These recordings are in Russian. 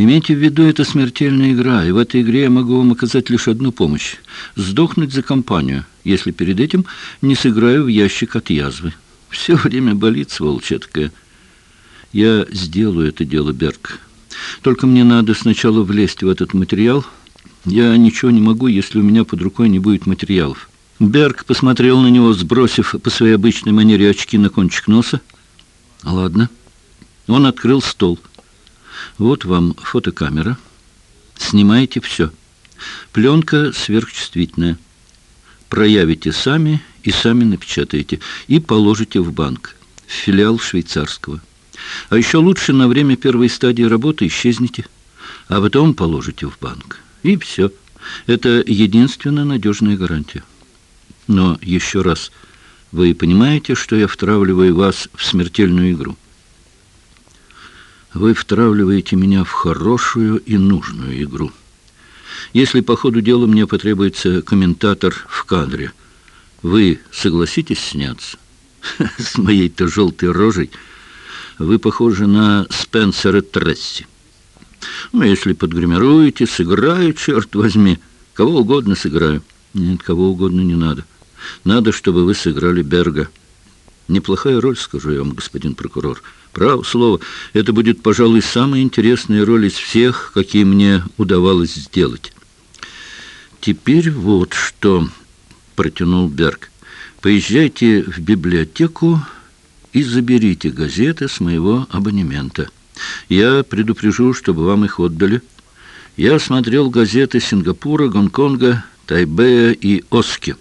Имейте в виду, это смертельная игра, и в этой игре я могу вам оказать лишь одну помощь — сдохнуть за компанию, если перед этим не сыграю в ящик от язвы. Все время болит, сволочь такая. Я сделаю это дело, Берг. Только мне надо сначала влезть в этот материал. Я ничего не могу, если у меня под рукой не будет материалов. Берг посмотрел на него, сбросив по своей обычной манере очки на кончик носа. Ладно. Он открыл стол. Вот вам фотокамера. Снимайте все. Пленка сверхчувствительная. Проявите сами и сами напечатаете. И положите в банк. В филиал швейцарского. А еще лучше на время первой стадии работы исчезните. А потом положите в банк. И все. Это единственная надежная гарантия. Но еще раз, вы понимаете, что я втравливаю вас в смертельную игру? Вы втравливаете меня в хорошую и нужную игру. Если по ходу дела мне потребуется комментатор в кадре, вы согласитесь сняться? С моей-то желтой рожей вы похожи на Спенсера Тресси. Ну, если подгримируете, сыграю, черт возьми. Кого угодно сыграю. Нет, кого угодно не надо. Надо, чтобы вы сыграли Берга. Неплохая роль, скажу я вам, господин прокурор. Право слово, это будет, пожалуй, самая интересная роль из всех, какие мне удавалось сделать. Теперь вот что, протянул Берг. Поезжайте в библиотеку и заберите газеты с моего абонемента. Я предупрежу, чтобы вам их отдали. Я смотрел газеты Сингапура, Гонконга, Тайбэя и Оски.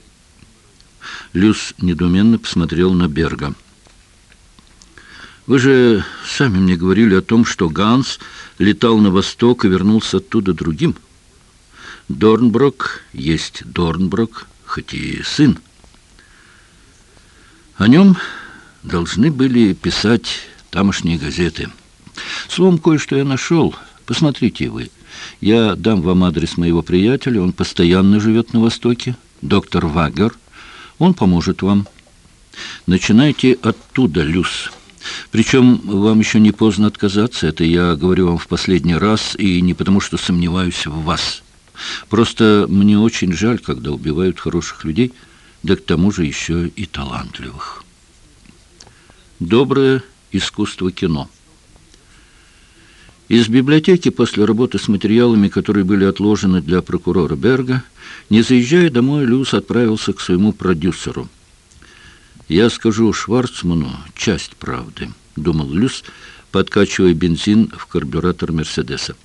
Люс недоуменно посмотрел на Берга. «Вы же сами мне говорили о том, что Ганс летал на восток и вернулся оттуда другим. Дорнброк есть Дорнброк, хоть и сын. О нем должны были писать тамошние газеты. Словом, кое-что я нашел. Посмотрите вы. Я дам вам адрес моего приятеля, он постоянно живет на Востоке, доктор Вагер». Он поможет вам. Начинайте оттуда, Люс. Причем вам еще не поздно отказаться. Это я говорю вам в последний раз, и не потому, что сомневаюсь в вас. Просто мне очень жаль, когда убивают хороших людей, да к тому же еще и талантливых. Доброе искусство кино. Из библиотеки после работы с материалами, которые были отложены для прокурора Берга, не заезжая домой, Люс отправился к своему продюсеру. «Я скажу Шварцману часть правды», — думал Люс, подкачивая бензин в карбюратор Мерседеса.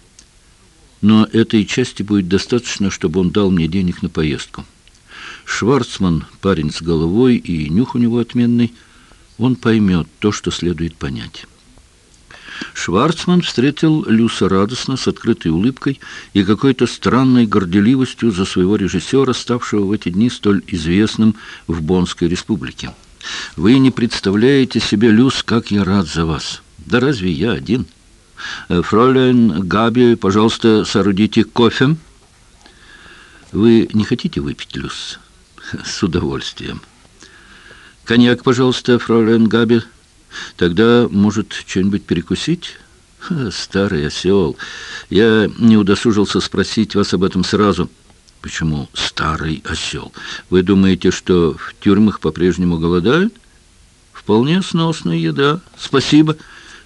«Но этой части будет достаточно, чтобы он дал мне денег на поездку. Шварцман — парень с головой, и нюх у него отменный. Он поймет то, что следует понять». Шварцман встретил Люса радостно, с открытой улыбкой и какой-то странной горделивостью за своего режиссера, ставшего в эти дни столь известным в Боннской республике. «Вы не представляете себе, Люс, как я рад за вас. Да разве я один? Э, Фролен Габи, пожалуйста, соорудите кофе». «Вы не хотите выпить, Люс?» «С удовольствием». «Коньяк, пожалуйста, Фролен Габи». Тогда, может, что-нибудь перекусить? Ха, старый осел. Я не удосужился спросить вас об этом сразу. Почему старый осел? Вы думаете, что в тюрьмах по-прежнему голодают? Вполне сносная еда. Спасибо.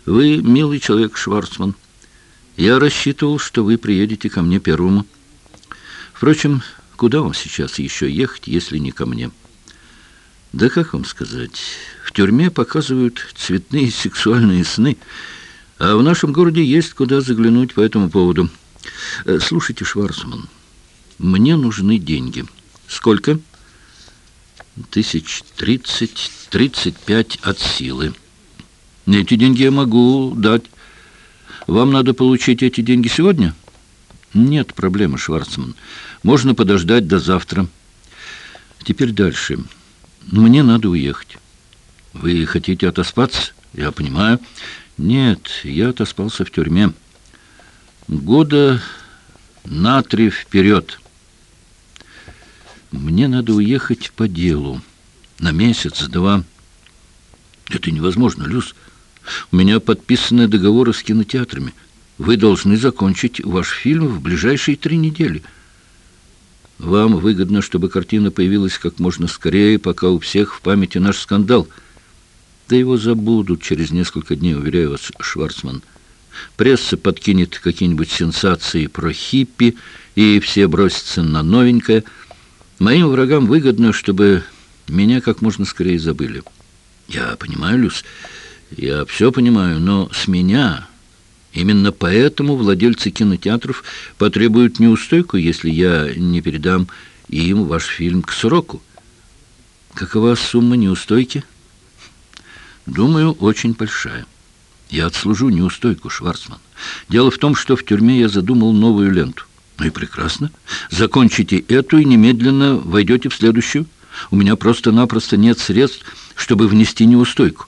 Вы милый человек, Шварцман. Я рассчитывал, что вы приедете ко мне первому. Впрочем, куда вам сейчас еще ехать, если не ко мне?» Да как вам сказать, в тюрьме показывают цветные сексуальные сны, а в нашем городе есть куда заглянуть по этому поводу. Э, слушайте, Шварцман, мне нужны деньги. Сколько? Тысяч тридцать, тридцать пять от силы. Эти деньги я могу дать. Вам надо получить эти деньги сегодня? Нет проблемы, Шварцман. Можно подождать до завтра. Теперь дальше. Мне надо уехать. Вы хотите отоспаться? Я понимаю. Нет, я отоспался в тюрьме. Года на три вперед. Мне надо уехать по делу. На месяц-два. Это невозможно, Люс. У меня подписаны договоры с кинотеатрами. Вы должны закончить ваш фильм в ближайшие три недели. Вам выгодно, чтобы картина появилась как можно скорее, пока у всех в памяти наш скандал. Да его забудут через несколько дней, уверяю вас, Шварцман. Пресса подкинет какие-нибудь сенсации про хиппи, и все бросятся на новенькое. Моим врагам выгодно, чтобы меня как можно скорее забыли. Я понимаю, Люс, я все понимаю, но с меня... Именно поэтому владельцы кинотеатров потребуют неустойку, если я не передам им ваш фильм к сроку. Какова сумма неустойки? Думаю, очень большая. Я отслужу неустойку, Шварцман. Дело в том, что в тюрьме я задумал новую ленту. Ну и прекрасно. Закончите эту и немедленно войдете в следующую. У меня просто-напросто нет средств, чтобы внести неустойку.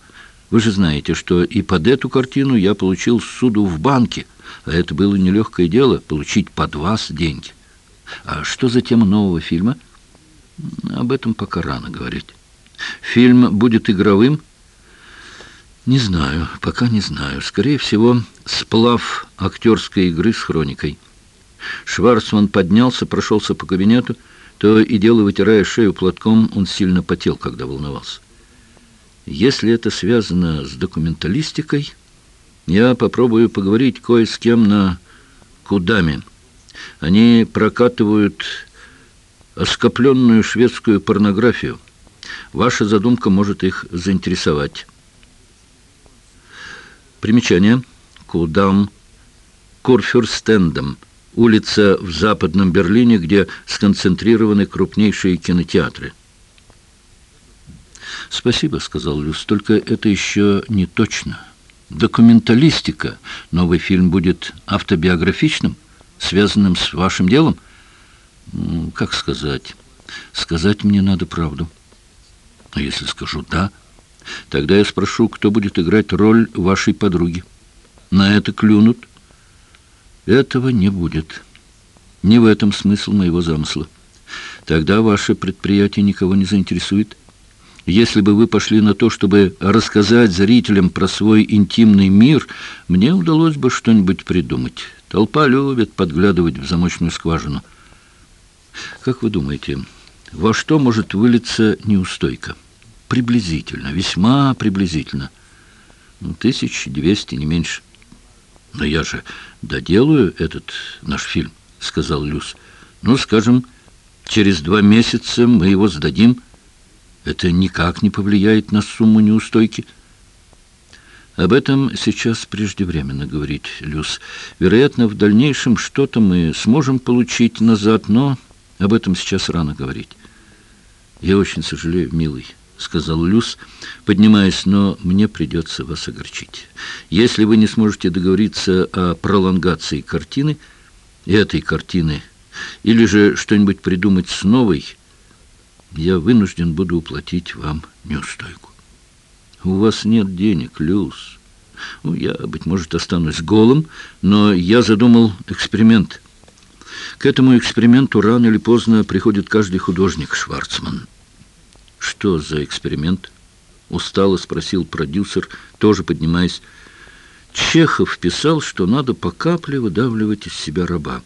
Вы же знаете, что и под эту картину я получил суду в банке, а это было нелегкое дело — получить под вас деньги. А что за тема нового фильма? Об этом пока рано говорить. Фильм будет игровым? Не знаю, пока не знаю. Скорее всего, сплав актерской игры с хроникой. Шварцман поднялся, прошелся по кабинету, то и дело, вытирая шею платком, он сильно потел, когда волновался. Если это связано с документалистикой, я попробую поговорить кое с кем на Кудаме. Они прокатывают оскопленную шведскую порнографию. Ваша задумка может их заинтересовать. Примечание. Кудам. Курфюрстендом улица в Западном Берлине, где сконцентрированы крупнейшие кинотеатры. «Спасибо», — сказал Люс, — «только это еще не точно. Документалистика. Новый фильм будет автобиографичным, связанным с вашим делом?» «Как сказать? Сказать мне надо правду. А если скажу «да», тогда я спрошу, кто будет играть роль вашей подруги. На это клюнут, этого не будет. Не в этом смысл моего замысла. Тогда ваше предприятие никого не заинтересует. Если бы вы пошли на то, чтобы рассказать зрителям про свой интимный мир, мне удалось бы что-нибудь придумать. Толпа любит подглядывать в замочную скважину. Как вы думаете, во что может вылиться неустойка? Приблизительно, весьма приблизительно. Ну, тысяч двести, не меньше. «Но я же доделаю этот наш фильм», — сказал Люс. «Ну, скажем, через два месяца мы его сдадим. Это никак не повлияет на сумму неустойки». Об этом сейчас преждевременно говорить, Люс. Вероятно, в дальнейшем что-то мы сможем получить назад, но об этом сейчас рано говорить. Я очень сожалею, милый. — сказал Люс, поднимаясь, — но мне придется вас огорчить. Если вы не сможете договориться о пролонгации картины, этой картины, или же что-нибудь придумать с новой, я вынужден буду уплатить вам неустойку. У вас нет денег, Люс. Ну, я, быть может, останусь голым, но я задумал эксперимент. К этому эксперименту рано или поздно приходит каждый художник, Шварцман. «Что за эксперимент?» — устало спросил продюсер, тоже поднимаясь. Чехов писал, что надо по капле выдавливать из себя раба.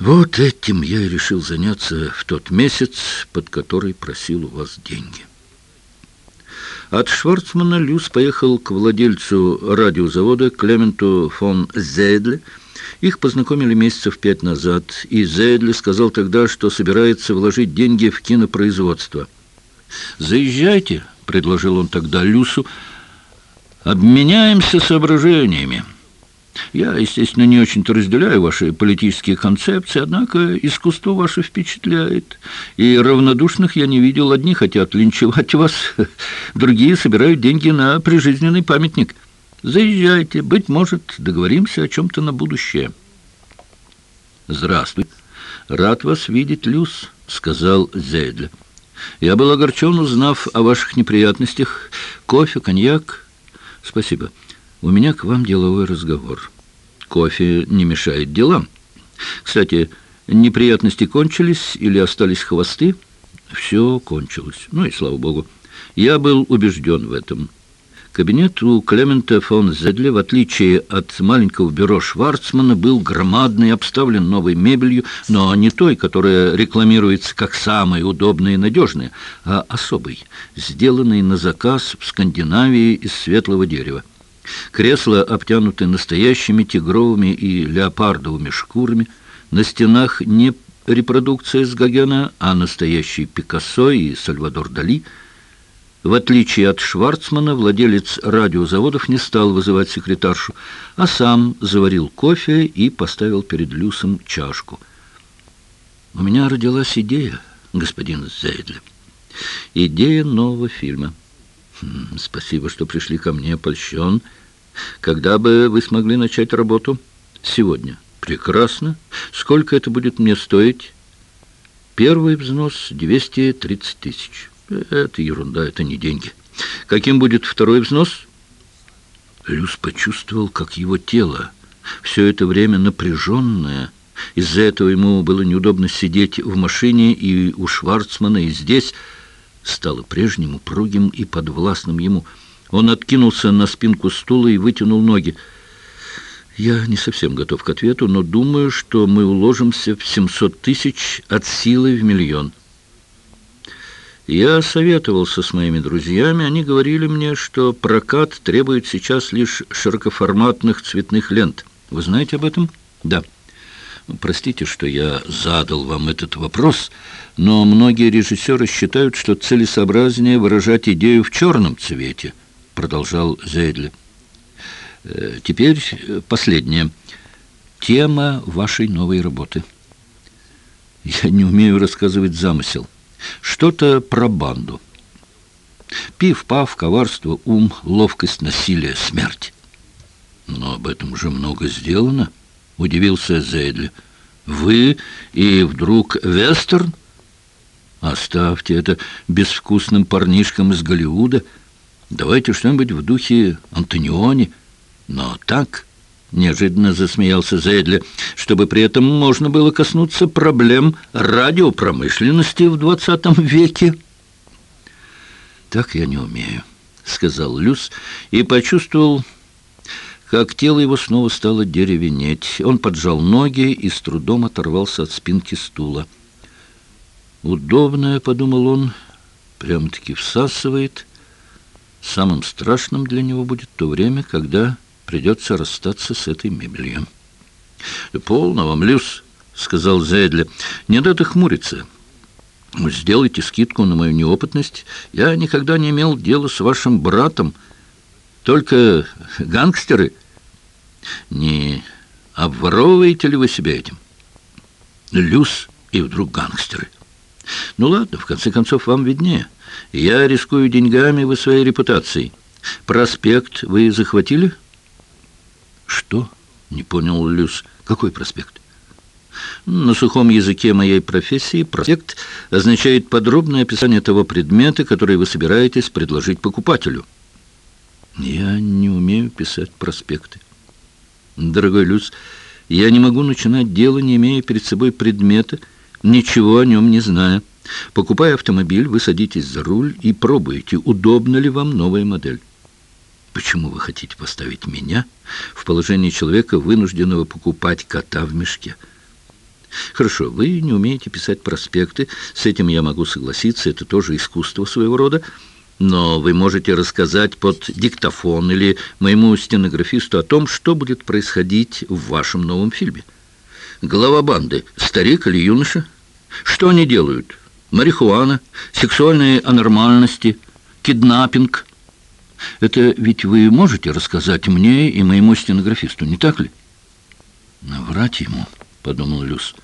Вот этим я и решил заняться в тот месяц, под который просил у вас деньги. От Шварцмана Люс поехал к владельцу радиозавода Клементу фон Зейдле, их познакомили месяцев пять назад, и Зейдли сказал тогда, что собирается вложить деньги в кинопроизводство. «Заезжайте», — предложил он тогда Люсу, — «обменяемся соображениями». Я, естественно, не очень-то разделяю ваши политические концепции, однако искусство ваше впечатляет. И равнодушных я не видел. Одни хотят линчевать вас, другие собирают деньги на прижизненный памятник. Заезжайте, быть может, договоримся о чем-то на будущее. Здравствуй. Рад вас видеть, Люс, сказал Зейдле. Я был огорчен, узнав о ваших неприятностях. Кофе, коньяк? Спасибо. У меня к вам деловой разговор. Кофе не мешает делам. Кстати, неприятности кончились или остались хвосты? Все кончилось. Ну и слава богу. Я был убежден в этом. Кабинет у Клемента фон Зедле, в отличие от маленького бюро Шварцмана, был громадный, обставлен новой мебелью, но не той, которая рекламируется как самая удобная и надежная, а особой, сделанной на заказ в Скандинавии из светлого дерева. Кресла обтянуты настоящими тигровыми и леопардовыми шкурами, на стенах не репродукция с Гогена, а настоящий Пикассо и Сальвадор Дали – в отличие от Шварцмана, владелец радиозаводов не стал вызывать секретаршу, а сам заварил кофе и поставил перед Люсом чашку. «У меня родилась идея, господин Зейдле. Идея нового фильма. Хм, спасибо, что пришли ко мне, польщен. Когда бы вы смогли начать работу? Сегодня. Прекрасно. Сколько это будет мне стоить? Первый взнос — 230 тысяч». Это ерунда, это не деньги. Каким будет второй взнос? Люс почувствовал, как его тело, все это время напряженное, из-за этого ему было неудобно сидеть в машине и у Шварцмана, и здесь, стало прежним, упругим и подвластным ему. Он откинулся на спинку стула и вытянул ноги. «Я не совсем готов к ответу, но думаю, что мы уложимся в 700 тысяч от силы в миллион». Я советовался с моими друзьями, они говорили мне, что прокат требует сейчас лишь широкоформатных цветных лент. Вы знаете об этом? Да. Простите, что я задал вам этот вопрос, но многие режиссеры считают, что целесообразнее выражать идею в черном цвете, продолжал Зейдли. Э, теперь последнее. Тема вашей новой работы. Я не умею рассказывать замысел. Что-то про банду. Пив-пав, коварство, ум, ловкость, насилие, смерть. Но об этом уже много сделано, удивился Зейдли. Вы и вдруг вестерн? Оставьте это безвкусным парнишкам из Голливуда. Давайте что-нибудь в духе Антониони. Но так... Неожиданно засмеялся Зейдли, чтобы при этом можно было коснуться проблем радиопромышленности в двадцатом веке. «Так я не умею», — сказал Люс и почувствовал, как тело его снова стало деревенеть. Он поджал ноги и с трудом оторвался от спинки стула. «Удобное», — подумал он, — прямо-таки всасывает. Самым страшным для него будет то время, когда придется расстаться с этой мебелью. «Полно вам, Люс», — сказал Зедли. «Не надо хмуриться. Сделайте скидку на мою неопытность. Я никогда не имел дела с вашим братом. Только гангстеры. Не обворовываете ли вы себя этим? Люс и вдруг гангстеры. Ну ладно, в конце концов, вам виднее. Я рискую деньгами, вы своей репутацией. Проспект вы захватили?» «Что?» — не понял Люс. «Какой проспект?» На сухом языке моей профессии проспект означает подробное описание того предмета, который вы собираетесь предложить покупателю. Я не умею писать проспекты. Дорогой Люс, я не могу начинать дело, не имея перед собой предмета, ничего о нем не зная. Покупая автомобиль, вы садитесь за руль и пробуете, удобна ли вам новая модель. Почему вы хотите поставить меня в положение человека, вынужденного покупать кота в мешке? Хорошо, вы не умеете писать проспекты, с этим я могу согласиться, это тоже искусство своего рода, но вы можете рассказать под диктофон или моему стенографисту о том, что будет происходить в вашем новом фильме. Глава банды, старик или юноша? Что они делают? Марихуана, сексуальные анормальности, киднаппинг – это ведь вы можете рассказать мне и моему стенографисту, не так ли? Наврать ему, подумал Люс.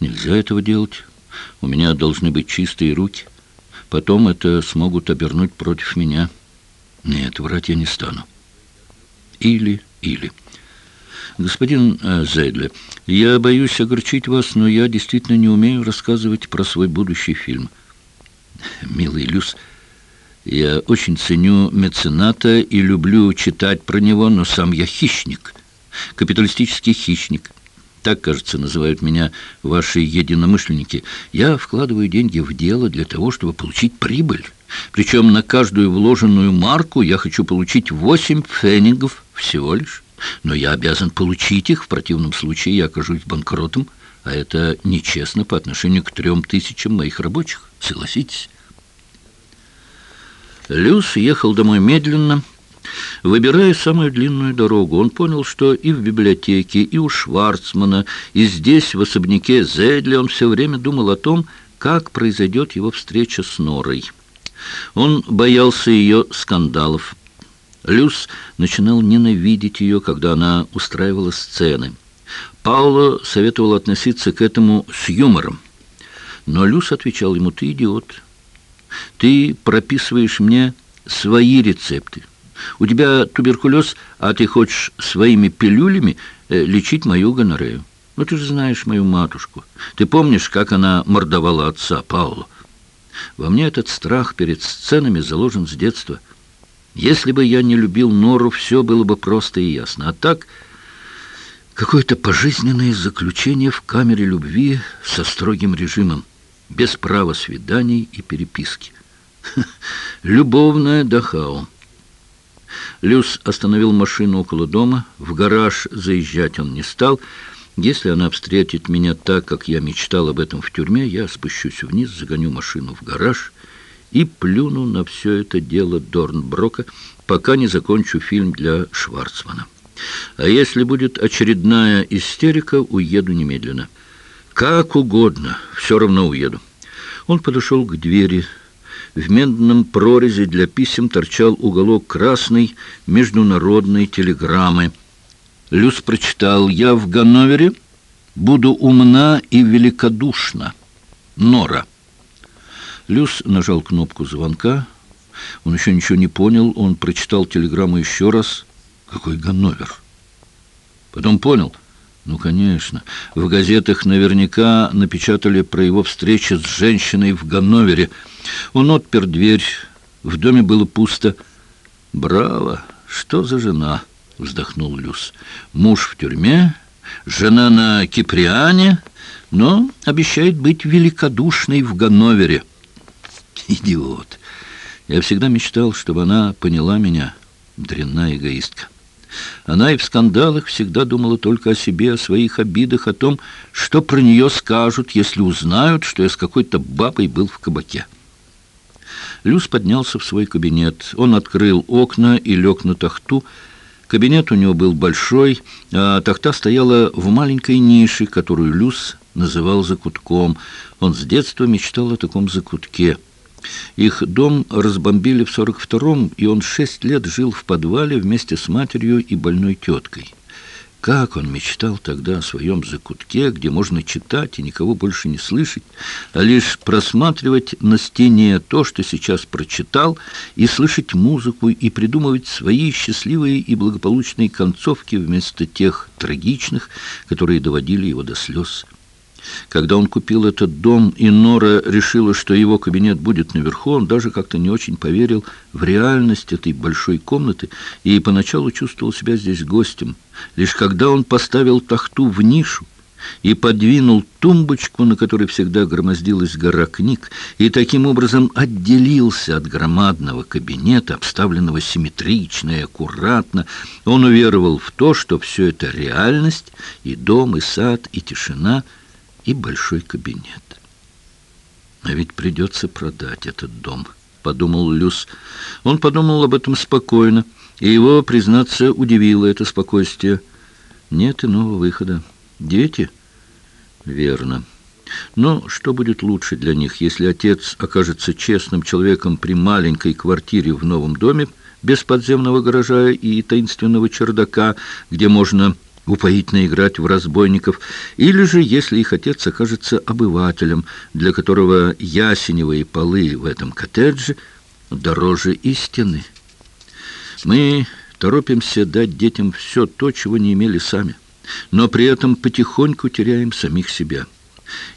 Нельзя этого делать. У меня должны быть чистые руки. Потом это смогут обернуть против меня. Нет, врать я не стану. Или, или. Господин э, Зейдле, я боюсь огорчить вас, но я действительно не умею рассказывать про свой будущий фильм. Милый Люс, я очень ценю мецената и люблю читать про него, но сам я хищник, капиталистический хищник. Так, кажется, называют меня ваши единомышленники. Я вкладываю деньги в дело для того, чтобы получить прибыль. Причем на каждую вложенную марку я хочу получить восемь фенингов всего лишь. Но я обязан получить их, в противном случае я окажусь банкротом, а это нечестно по отношению к трем тысячам моих рабочих. Согласитесь? Люс ехал домой медленно, Выбирая самую длинную дорогу, он понял, что и в библиотеке, и у Шварцмана, и здесь, в особняке Зедли, он все время думал о том, как произойдет его встреча с Норой. Он боялся ее скандалов. Люс начинал ненавидеть ее, когда она устраивала сцены. Пауло советовал относиться к этому с юмором. Но Люс отвечал ему, ты идиот. Ты прописываешь мне свои рецепты. У тебя туберкулез, а ты хочешь своими пилюлями э, лечить мою гонорею. Ну, ты же знаешь мою матушку. Ты помнишь, как она мордовала отца Паулу? Во мне этот страх перед сценами заложен с детства. Если бы я не любил Нору, все было бы просто и ясно. А так, какое-то пожизненное заключение в камере любви со строгим режимом, без права свиданий и переписки. Любовная Дахау. Люс остановил машину около дома. В гараж заезжать он не стал. Если она встретит меня так, как я мечтал об этом в тюрьме, я спущусь вниз, загоню машину в гараж и плюну на все это дело Дорнброка, пока не закончу фильм для Шварцмана. А если будет очередная истерика, уеду немедленно. Как угодно, все равно уеду. Он подошел к двери, в медном прорезе для писем торчал уголок красной международной телеграммы. Люс прочитал «Я в Ганновере буду умна и великодушна. Нора». Люс нажал кнопку звонка. Он еще ничего не понял. Он прочитал телеграмму еще раз. «Какой Ганновер?» Потом понял – ну, конечно. В газетах наверняка напечатали про его встречи с женщиной в Ганновере. Он отпер дверь. В доме было пусто. «Браво! Что за жена?» — вздохнул Люс. «Муж в тюрьме, жена на Киприане, но обещает быть великодушной в Ганновере». «Идиот! Я всегда мечтал, чтобы она поняла меня, дрянная эгоистка». Она и в скандалах всегда думала только о себе, о своих обидах, о том, что про нее скажут, если узнают, что я с какой-то бабой был в кабаке. Люс поднялся в свой кабинет. Он открыл окна и лег на тахту. Кабинет у него был большой, а тахта стояла в маленькой нише, которую Люс называл закутком. Он с детства мечтал о таком закутке — их дом разбомбили в 42-м, и он шесть лет жил в подвале вместе с матерью и больной теткой. Как он мечтал тогда о своем закутке, где можно читать и никого больше не слышать, а лишь просматривать на стене то, что сейчас прочитал, и слышать музыку, и придумывать свои счастливые и благополучные концовки вместо тех трагичных, которые доводили его до слез. Когда он купил этот дом, и Нора решила, что его кабинет будет наверху, он даже как-то не очень поверил в реальность этой большой комнаты и поначалу чувствовал себя здесь гостем. Лишь когда он поставил тахту в нишу, и подвинул тумбочку, на которой всегда громоздилась гора книг, и таким образом отделился от громадного кабинета, обставленного симметрично и аккуратно. Он уверовал в то, что все это реальность, и дом, и сад, и тишина — и большой кабинет. А ведь придется продать этот дом, подумал Люс. Он подумал об этом спокойно, и его, признаться, удивило это спокойствие. Нет иного выхода. Дети? Верно. Но что будет лучше для них, если отец окажется честным человеком при маленькой квартире в новом доме, без подземного гаража и таинственного чердака, где можно упоительно играть в разбойников, или же, если их отец окажется обывателем, для которого ясеневые полы в этом коттедже дороже истины. Мы торопимся дать детям все то, чего не имели сами, но при этом потихоньку теряем самих себя.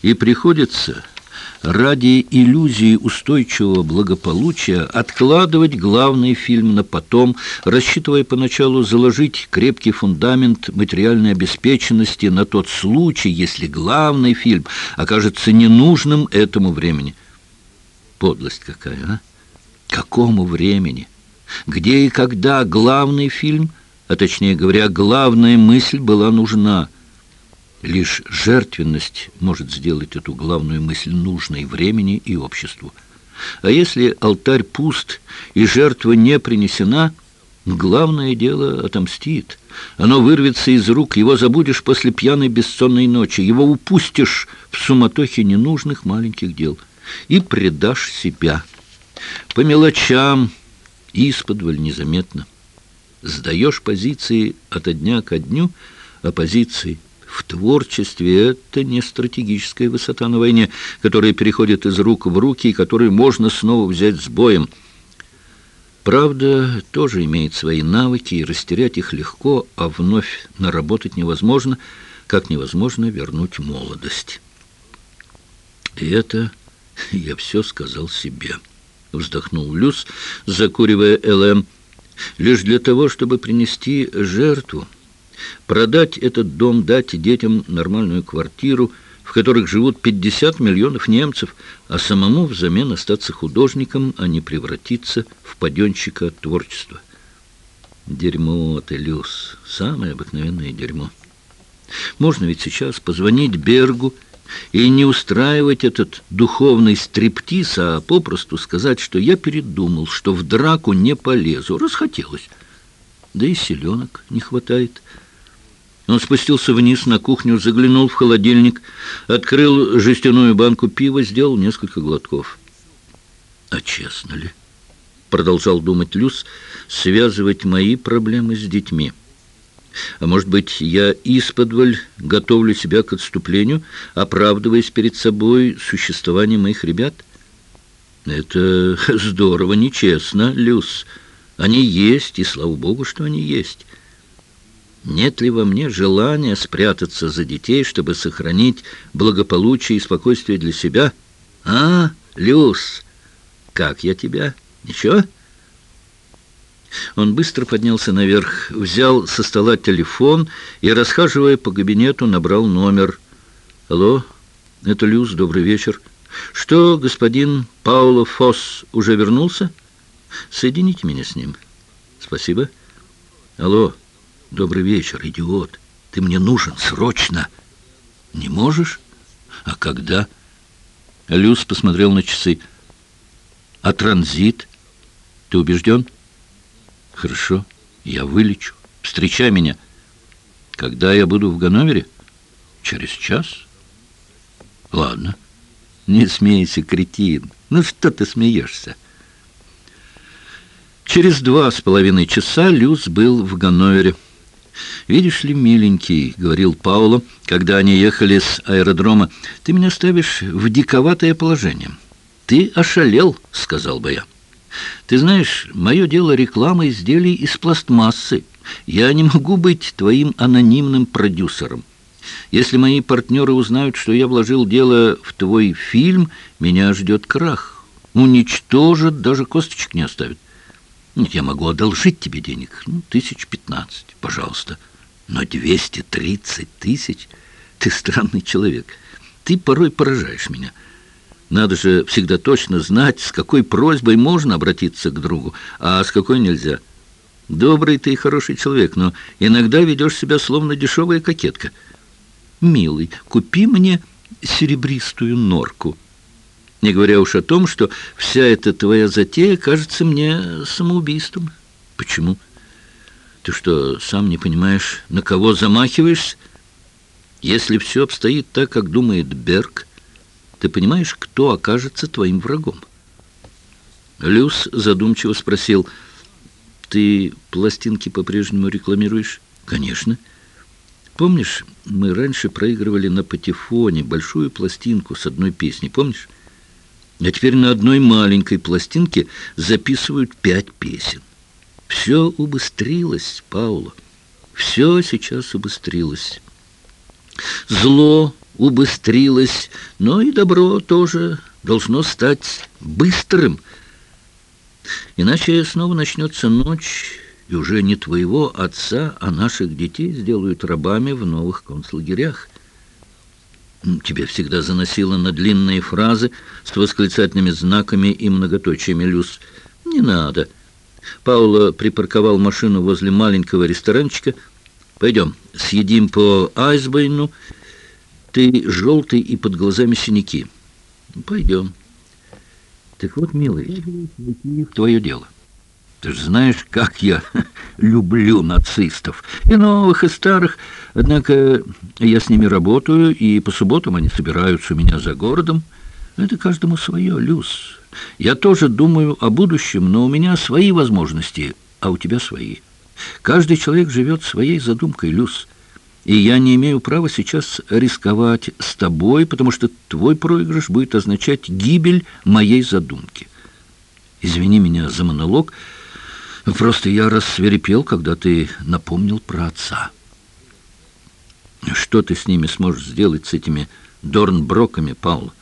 И приходится ради иллюзии устойчивого благополучия откладывать главный фильм на потом, рассчитывая поначалу заложить крепкий фундамент материальной обеспеченности на тот случай, если главный фильм окажется ненужным этому времени. Подлость какая, а? какому времени, где и когда главный фильм, а точнее говоря, главная мысль была нужна. Лишь жертвенность может сделать эту главную мысль нужной времени и обществу. А если алтарь пуст и жертва не принесена, главное дело отомстит. Оно вырвется из рук, его забудешь после пьяной бессонной ночи, его упустишь в суматохе ненужных маленьких дел и предашь себя. По мелочам, исподволь незаметно. Сдаешь позиции ото дня ко дню, а позиции в творчестве это не стратегическая высота на войне, которая переходит из рук в руки и которую можно снова взять с боем. Правда, тоже имеет свои навыки, и растерять их легко, а вновь наработать невозможно, как невозможно вернуть молодость. И это я все сказал себе. Вздохнул Люс, закуривая ЛМ, лишь для того, чтобы принести жертву. Продать этот дом, дать детям нормальную квартиру, в которых живут 50 миллионов немцев, а самому взамен остаться художником, а не превратиться в паденщика творчества. Дерьмо ты, Люс, самое обыкновенное дерьмо. Можно ведь сейчас позвонить Бергу и не устраивать этот духовный стриптиз, а попросту сказать, что я передумал, что в драку не полезу. Расхотелось. Да и селенок не хватает. Он спустился вниз на кухню, заглянул в холодильник, открыл жестяную банку пива, сделал несколько глотков. «А честно ли?» — продолжал думать Люс, — «связывать мои проблемы с детьми». А может быть, я исподволь готовлю себя к отступлению, оправдываясь перед собой существованием моих ребят? Это здорово, нечестно, Люс. Они есть, и слава богу, что они есть. Нет ли во мне желания спрятаться за детей, чтобы сохранить благополучие и спокойствие для себя? А, Люс, как я тебя? Ничего? Он быстро поднялся наверх, взял со стола телефон и, расхаживая по кабинету, набрал номер. «Алло, это Люс, добрый вечер. Что, господин Пауло Фосс уже вернулся? Соедините меня с ним. Спасибо. Алло, добрый вечер, идиот. Ты мне нужен срочно. Не можешь? А когда?» Люс посмотрел на часы. «А транзит? Ты убежден?» Хорошо, я вылечу. Встречай меня. Когда я буду в Ганновере? Через час? Ладно. Не смейся, кретин. Ну что ты смеешься? Через два с половиной часа Люс был в Ганновере. «Видишь ли, миленький, — говорил Пауло, когда они ехали с аэродрома, — ты меня ставишь в диковатое положение. Ты ошалел, — сказал бы я». Ты знаешь, мое дело реклама изделий из пластмассы. Я не могу быть твоим анонимным продюсером. Если мои партнеры узнают, что я вложил дело в твой фильм, меня ждет крах. Уничтожат, даже косточек не оставят. Я могу одолжить тебе денег. Ну, тысяч пятнадцать, пожалуйста. Но двести тридцать тысяч? Ты странный человек. Ты порой поражаешь меня. Надо же всегда точно знать, с какой просьбой можно обратиться к другу, а с какой нельзя. Добрый ты и хороший человек, но иногда ведешь себя словно дешевая кокетка. Милый, купи мне серебристую норку. Не говоря уж о том, что вся эта твоя затея кажется мне самоубийством. Почему? Ты что, сам не понимаешь, на кого замахиваешься? Если все обстоит так, как думает Берг, ты понимаешь, кто окажется твоим врагом?» Люс задумчиво спросил, «Ты пластинки по-прежнему рекламируешь?» «Конечно». «Помнишь, мы раньше проигрывали на патефоне большую пластинку с одной песней, помнишь? А теперь на одной маленькой пластинке записывают пять песен. Все убыстрилось, Паула. Все сейчас убыстрилось. Зло убыстрилось, но и добро тоже должно стать быстрым. Иначе снова начнется ночь, и уже не твоего отца, а наших детей сделают рабами в новых концлагерях. Тебя всегда заносило на длинные фразы с восклицательными знаками и многоточиями, Люс. не надо. Паула припарковал машину возле маленького ресторанчика. Пойдем, съедим по айсбейну. Ты желтый и под глазами синяки. Пойдем. Так вот, милый, твое дело. Ты же знаешь, как я люблю нацистов. И новых, и старых. Однако я с ними работаю, и по субботам они собираются у меня за городом. Это каждому свое, Люс. Я тоже думаю о будущем, но у меня свои возможности, а у тебя свои. Каждый человек живет своей задумкой, Люс. И я не имею права сейчас рисковать с тобой, потому что твой проигрыш будет означать гибель моей задумки. Извини меня за монолог, Просто я рассверепел, когда ты напомнил про отца. Что ты с ними сможешь сделать, с этими Дорнброками, Паул?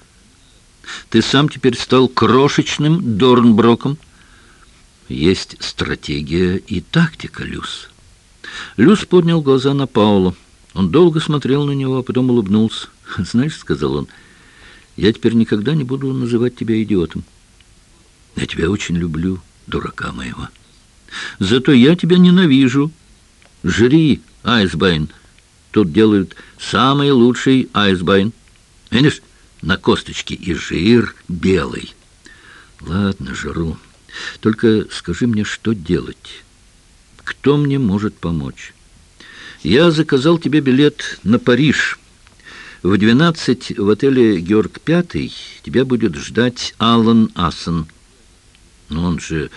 Ты сам теперь стал крошечным Дорнброком. Есть стратегия и тактика, Люс. Люс поднял глаза на Паула. Он долго смотрел на него, а потом улыбнулся. «Знаешь, — сказал он, — я теперь никогда не буду называть тебя идиотом. Я тебя очень люблю, дурака моего». Зато я тебя ненавижу. Жри, Айсбайн. Тут делают самый лучший Айсбайн. Видишь, на косточке и жир белый. Ладно, жру. Только скажи мне, что делать? Кто мне может помочь? Я заказал тебе билет на Париж. В 12 в отеле «Георг Пятый» тебя будет ждать Алан Ассен. Но он же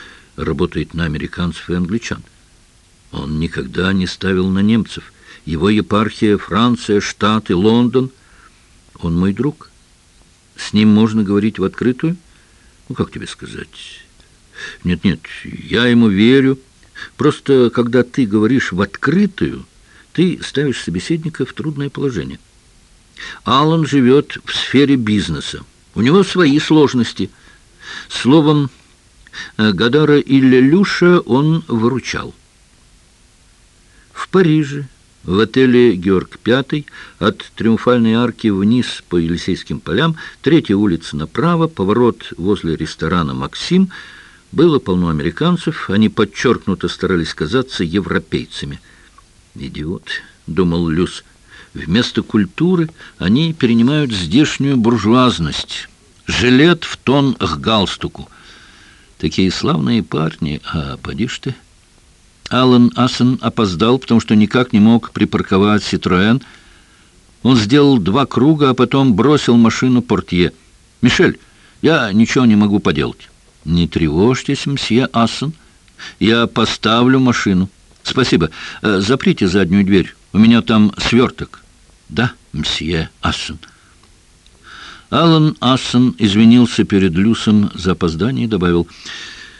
работает на американцев и англичан. Он никогда не ставил на немцев. Его епархия, Франция, Штаты, Лондон. Он мой друг. С ним можно говорить в открытую? Ну, как тебе сказать? Нет-нет, я ему верю. Просто, когда ты говоришь в открытую, ты ставишь собеседника в трудное положение. Аллан живет в сфере бизнеса. У него свои сложности. Словом, Гадара или Люша он выручал. В Париже, в отеле «Георг V», от Триумфальной арки вниз по Елисейским полям, третья улица направо, поворот возле ресторана «Максим», было полно американцев, они подчеркнуто старались казаться европейцами. «Идиот», — думал Люс, — «вместо культуры они перенимают здешнюю буржуазность, жилет в тон к галстуку». Такие славные парни, а поди ж ты. Алан Ассен опоздал, потому что никак не мог припарковать «Ситроэн». Он сделал два круга, а потом бросил машину портье. «Мишель, я ничего не могу поделать». «Не тревожьтесь, мсье Ассен. Я поставлю машину». «Спасибо. Э, заприте заднюю дверь. У меня там сверток». «Да, мсье Ассен». Алан Ассен извинился перед Люсом за опоздание и добавил,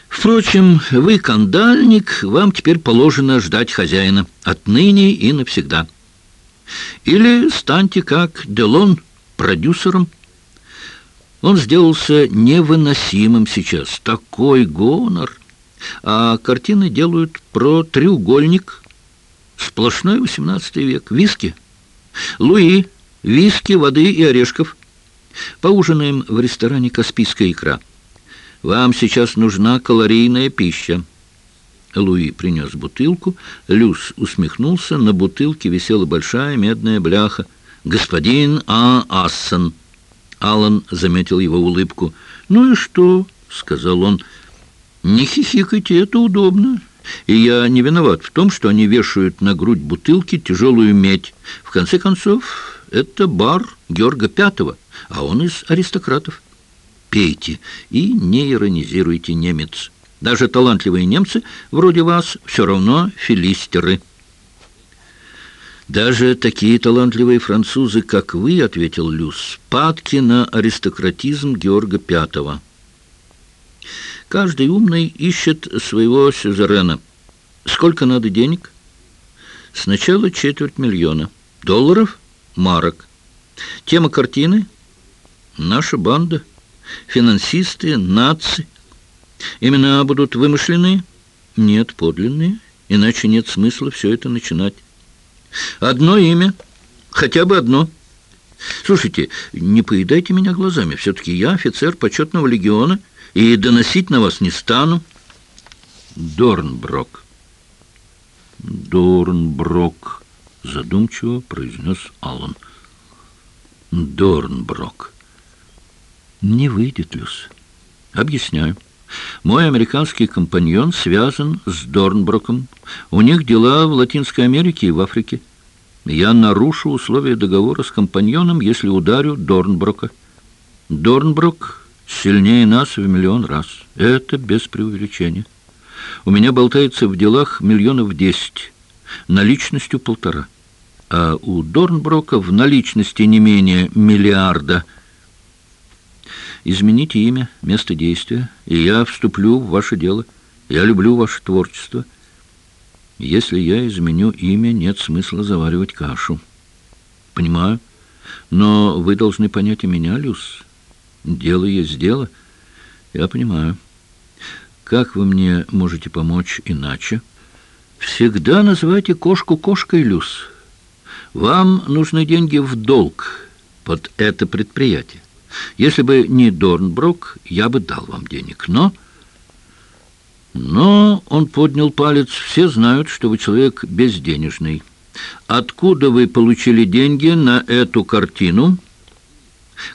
«Впрочем, вы кандальник, вам теперь положено ждать хозяина отныне и навсегда. Или станьте как Делон, продюсером». Он сделался невыносимым сейчас. Такой гонор. А картины делают про треугольник. Сплошной XVIII век. Виски. Луи. Виски, воды и орешков. Поужинаем в ресторане «Каспийская икра». Вам сейчас нужна калорийная пища». Луи принес бутылку. Люс усмехнулся. На бутылке висела большая медная бляха. «Господин А. Ассен». Алан заметил его улыбку. «Ну и что?» — сказал он. «Не хихикайте, это удобно. И я не виноват в том, что они вешают на грудь бутылки тяжелую медь. В конце концов, это бар Георга Пятого» а он из аристократов. Пейте и не иронизируйте немец. Даже талантливые немцы, вроде вас, все равно филистеры. «Даже такие талантливые французы, как вы, — ответил Люс, — падки на аристократизм Георга Пятого. Каждый умный ищет своего сюзерена. Сколько надо денег? Сначала четверть миллиона. Долларов? Марок. Тема картины — Наша банда. Финансисты, нации. Имена будут вымышленные? Нет, подлинные. Иначе нет смысла все это начинать. Одно имя. Хотя бы одно. Слушайте, не поедайте меня глазами. Все-таки я офицер почетного легиона и доносить на вас не стану. Дорнброк. Дорнброк, задумчиво произнес Аллан. Дорнброк. Не выйдет, Люс. Объясняю. Мой американский компаньон связан с Дорнброком. У них дела в Латинской Америке и в Африке. Я нарушу условия договора с компаньоном, если ударю Дорнброка. Дорнброк сильнее нас в миллион раз. Это без преувеличения. У меня болтается в делах миллионов десять, наличностью полтора. А у Дорнброка в наличности не менее миллиарда – Измените имя, место действия, и я вступлю в ваше дело. Я люблю ваше творчество. Если я изменю имя, нет смысла заваривать кашу. Понимаю. Но вы должны понять и меня, Люс. Дело есть дело. Я понимаю. Как вы мне можете помочь иначе? Всегда называйте кошку кошкой, Люс. Вам нужны деньги в долг под это предприятие. Если бы не Дорнбрук, я бы дал вам денег. Но... Но он поднял палец. Все знают, что вы человек безденежный. Откуда вы получили деньги на эту картину?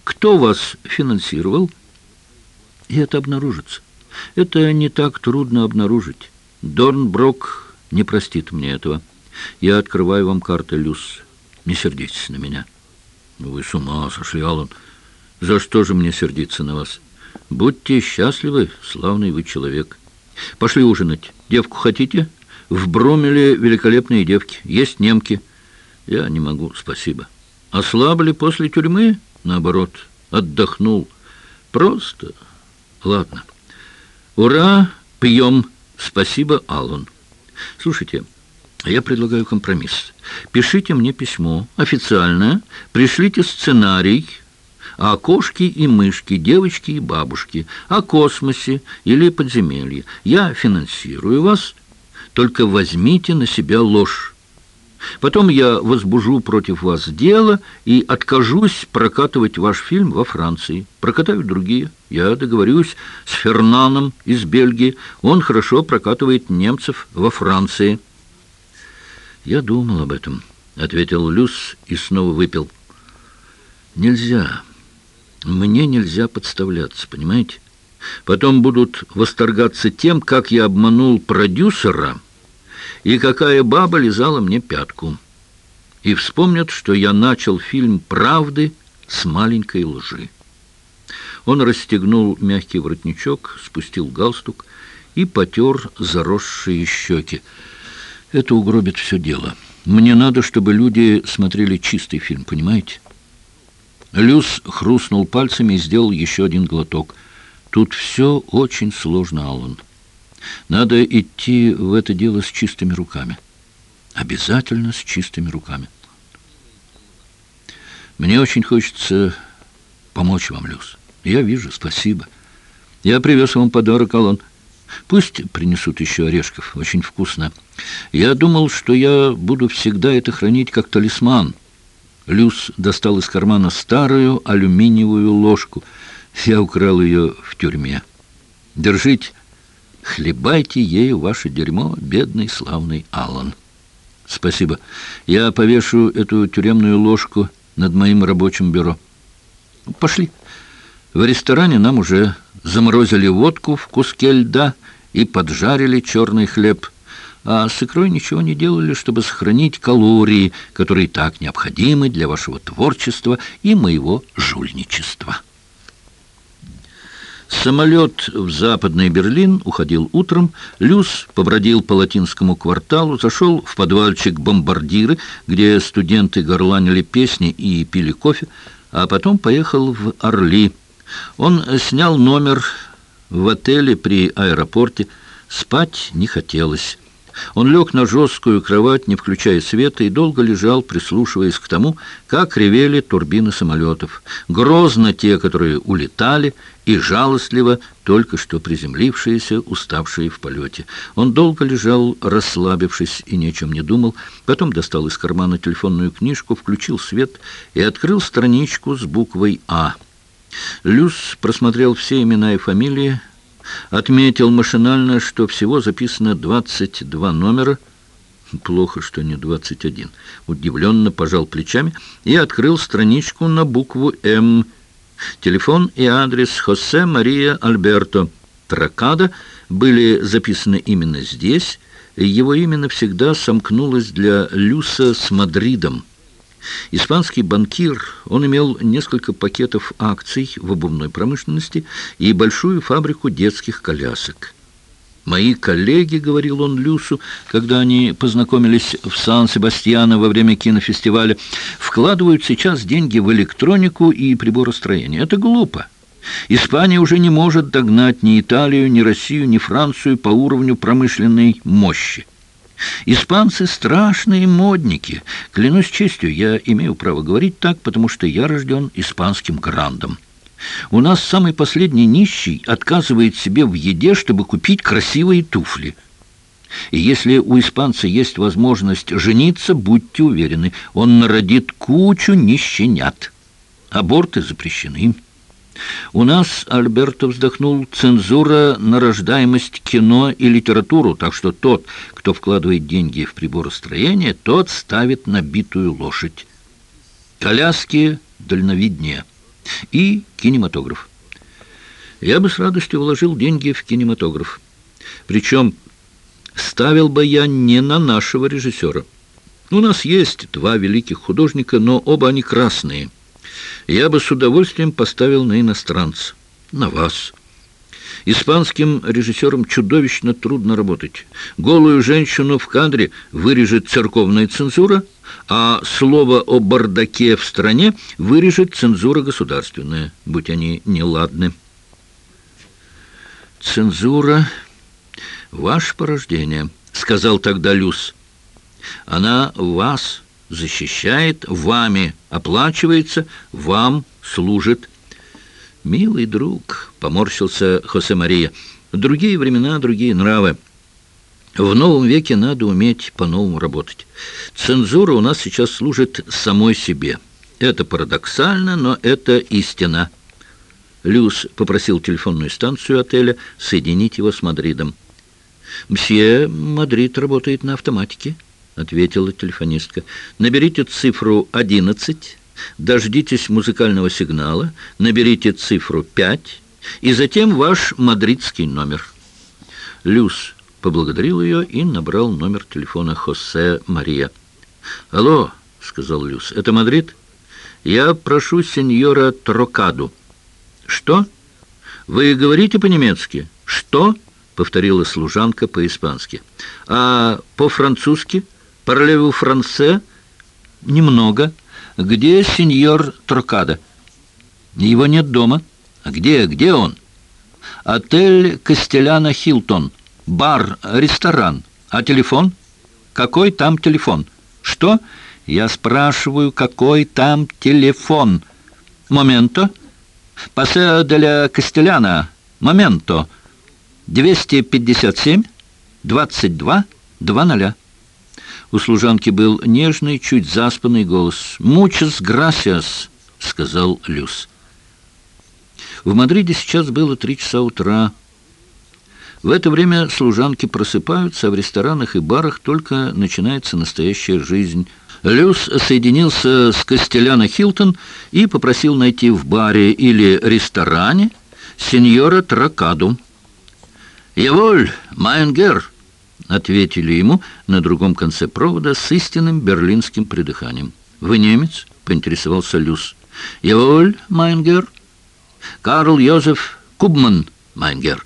Кто вас финансировал? И это обнаружится. Это не так трудно обнаружить. Дорнброк не простит мне этого. Я открываю вам карты, Люс. Не сердитесь на меня. Вы с ума сошли, Аллан. За что же мне сердиться на вас? Будьте счастливы, славный вы человек. Пошли ужинать. Девку хотите? В Бромеле великолепные девки. Есть немки. Я не могу, спасибо. Ослабли после тюрьмы? Наоборот, отдохнул. Просто. Ладно. Ура, пьем. Спасибо, Аллан. Слушайте, я предлагаю компромисс. Пишите мне письмо, официальное, пришлите сценарий, о кошке и мышке, девочке и бабушке, о космосе или подземелье. Я финансирую вас, только возьмите на себя ложь. Потом я возбужу против вас дело и откажусь прокатывать ваш фильм во Франции. Прокатаю другие. Я договорюсь с Фернаном из Бельгии. Он хорошо прокатывает немцев во Франции. Я думал об этом, — ответил Люс и снова выпил. Нельзя. Мне нельзя подставляться, понимаете? Потом будут восторгаться тем, как я обманул продюсера и какая баба лизала мне пятку. И вспомнят, что я начал фильм «Правды» с маленькой лжи. Он расстегнул мягкий воротничок, спустил галстук и потер заросшие щеки. Это угробит все дело. Мне надо, чтобы люди смотрели чистый фильм, понимаете? Люс хрустнул пальцами и сделал еще один глоток. Тут все очень сложно, Аллан. Надо идти в это дело с чистыми руками. Обязательно с чистыми руками. Мне очень хочется помочь вам, Люс. Я вижу, спасибо. Я привез вам подарок, Аллан. Пусть принесут еще орешков, очень вкусно. Я думал, что я буду всегда это хранить как талисман — Люс достал из кармана старую алюминиевую ложку. Я украл ее в тюрьме. Держите, хлебайте ею ваше дерьмо, бедный славный Аллан. Спасибо. Я повешу эту тюремную ложку над моим рабочим бюро. Пошли. В ресторане нам уже заморозили водку в куске льда и поджарили черный хлеб а с икрой ничего не делали, чтобы сохранить калории, которые так необходимы для вашего творчества и моего жульничества. Самолет в западный Берлин уходил утром. Люс побродил по латинскому кварталу, зашел в подвальчик бомбардиры, где студенты горланили песни и пили кофе, а потом поехал в Орли. Он снял номер в отеле при аэропорте. Спать не хотелось. Он лег на жесткую кровать, не включая света, и долго лежал, прислушиваясь к тому, как ревели турбины самолетов. Грозно те, которые улетали, и жалостливо только что приземлившиеся, уставшие в полете. Он долго лежал, расслабившись, и ни о чем не думал. Потом достал из кармана телефонную книжку, включил свет и открыл страничку с буквой «А». Люс просмотрел все имена и фамилии, Отметил машинально, что всего записано 22 номера. Плохо, что не 21. Удивленно пожал плечами и открыл страничку на букву «М». Телефон и адрес Хосе Мария Альберто Тракада были записаны именно здесь. Его имя навсегда сомкнулось для Люса с Мадридом. Испанский банкир, он имел несколько пакетов акций в обувной промышленности и большую фабрику детских колясок. «Мои коллеги», — говорил он Люсу, когда они познакомились в Сан-Себастьяно во время кинофестиваля, «вкладывают сейчас деньги в электронику и приборостроение. Это глупо. Испания уже не может догнать ни Италию, ни Россию, ни Францию по уровню промышленной мощи. Испанцы страшные модники. Клянусь честью, я имею право говорить так, потому что я рожден испанским грандом. У нас самый последний нищий отказывает себе в еде, чтобы купить красивые туфли. И если у испанца есть возможность жениться, будьте уверены, он народит кучу нищенят. Аборты запрещены. У нас, Альберто вздохнул, цензура на рождаемость кино и литературу, так что тот, кто вкладывает деньги в приборостроение, тот ставит набитую лошадь. Коляски дальновиднее и кинематограф. Я бы с радостью вложил деньги в кинематограф. Причем ставил бы я не на нашего режиссера. У нас есть два великих художника, но оба они красные – я бы с удовольствием поставил на иностранца, на вас. Испанским режиссерам чудовищно трудно работать. Голую женщину в кадре вырежет церковная цензура, а слово о бардаке в стране вырежет цензура государственная, будь они неладны. «Цензура — ваше порождение», — сказал тогда Люс. «Она вас защищает, вами оплачивается, вам служит. «Милый друг», — поморщился Хосе Мария, — «другие времена, другие нравы. В новом веке надо уметь по-новому работать. Цензура у нас сейчас служит самой себе. Это парадоксально, но это истина». Люс попросил телефонную станцию отеля соединить его с Мадридом. «Мсье, Мадрид работает на автоматике». — ответила телефонистка. «Наберите цифру 11, дождитесь музыкального сигнала, наберите цифру 5 и затем ваш мадридский номер». Люс поблагодарил ее и набрал номер телефона Хосе Мария. «Алло», — сказал Люс, — «это Мадрид? Я прошу сеньора Трокаду». «Что? Вы говорите по-немецки?» «Что?» — повторила служанка по-испански. «А по-французски?» Парлеву франце? Немного. Где сеньор Трокада? Его нет дома. А где, где он? Отель Костеляна Хилтон. Бар, ресторан. А телефон? Какой там телефон? Что? Я спрашиваю, какой там телефон? Моменто. Пасе для Костеляна. Моменто. 257 22 00. У служанки был нежный, чуть заспанный голос. «Мучас грасиас», — сказал Люс. В Мадриде сейчас было три часа утра. В это время служанки просыпаются, а в ресторанах и барах только начинается настоящая жизнь. Люс соединился с Костеляна Хилтон и попросил найти в баре или ресторане сеньора Трокаду. «Jawohl, mein Herr!» — ответили ему на другом конце провода с истинным берлинским придыханием. «Вы немец?» — поинтересовался Люс. «Jawohl, mein Herr?» «Карл Йозеф Кубман, mein Herr».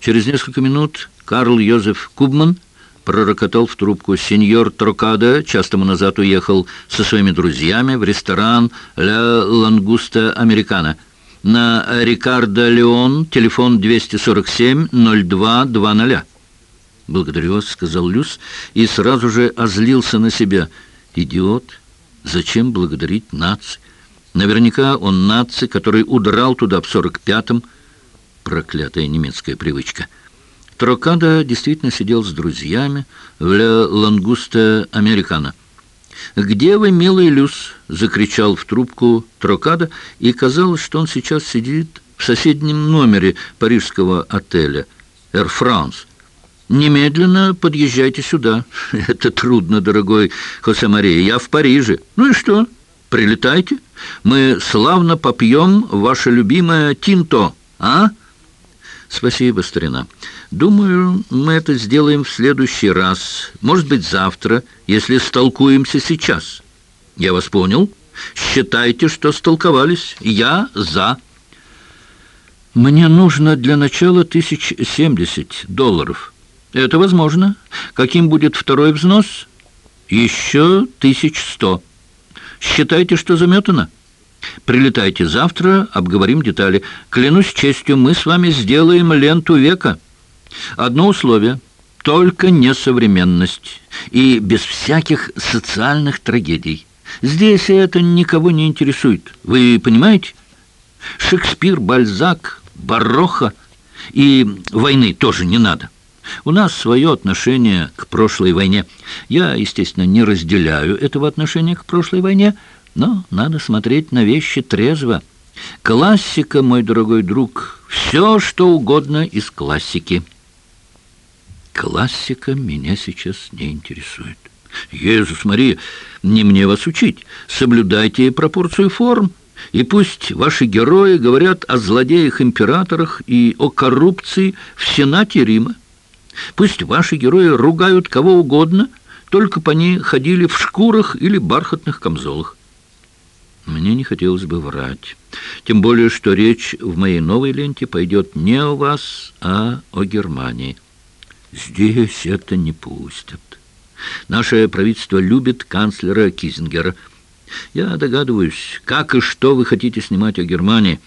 Через несколько минут Карл Йозеф Кубман пророкотал в трубку. Сеньор Трокада час тому назад уехал со своими друзьями в ресторан «Ля Лангуста Американо». На Рикардо Леон, телефон 247-0220. «Благодарю вас», — сказал Люс, и сразу же озлился на себя. «Идиот! Зачем благодарить наци? Наверняка он наци, который удрал туда в сорок пятом. Проклятая немецкая привычка». Трокада действительно сидел с друзьями в «Ля Лангуста Американо». «Где вы, милый Люс?» — закричал в трубку Трокада, и казалось, что он сейчас сидит в соседнем номере парижского отеля «Эр Франс». Немедленно подъезжайте сюда. Это трудно, дорогой Хосе Мария. Я в Париже. Ну и что? Прилетайте. Мы славно попьем ваше любимое тинто, а? Спасибо, старина. Думаю, мы это сделаем в следующий раз. Может быть, завтра, если столкуемся сейчас. Я вас понял? Считайте, что столковались. Я за. Мне нужно для начала тысяч семьдесят долларов. Это возможно. Каким будет второй взнос? Еще тысяч сто. Считайте, что заметано. Прилетайте завтра, обговорим детали. Клянусь честью, мы с вами сделаем ленту века. Одно условие — только несовременность и без всяких социальных трагедий. Здесь это никого не интересует. Вы понимаете? Шекспир, Бальзак, Бароха и войны тоже не надо. У нас свое отношение к прошлой войне. Я, естественно, не разделяю этого отношения к прошлой войне, но надо смотреть на вещи трезво. Классика, мой дорогой друг, все, что угодно из классики. Классика меня сейчас не интересует. Иисус Мария, не мне вас учить. Соблюдайте пропорцию форм. И пусть ваши герои говорят о злодеях-императорах и о коррупции в Сенате Рима. Пусть ваши герои ругают кого угодно, только по ней ходили в шкурах или бархатных камзолах. Мне не хотелось бы врать. Тем более, что речь в моей новой ленте пойдет не о вас, а о Германии. Здесь это не пустят. Наше правительство любит канцлера Кизингера. Я догадываюсь, как и что вы хотите снимать о Германии.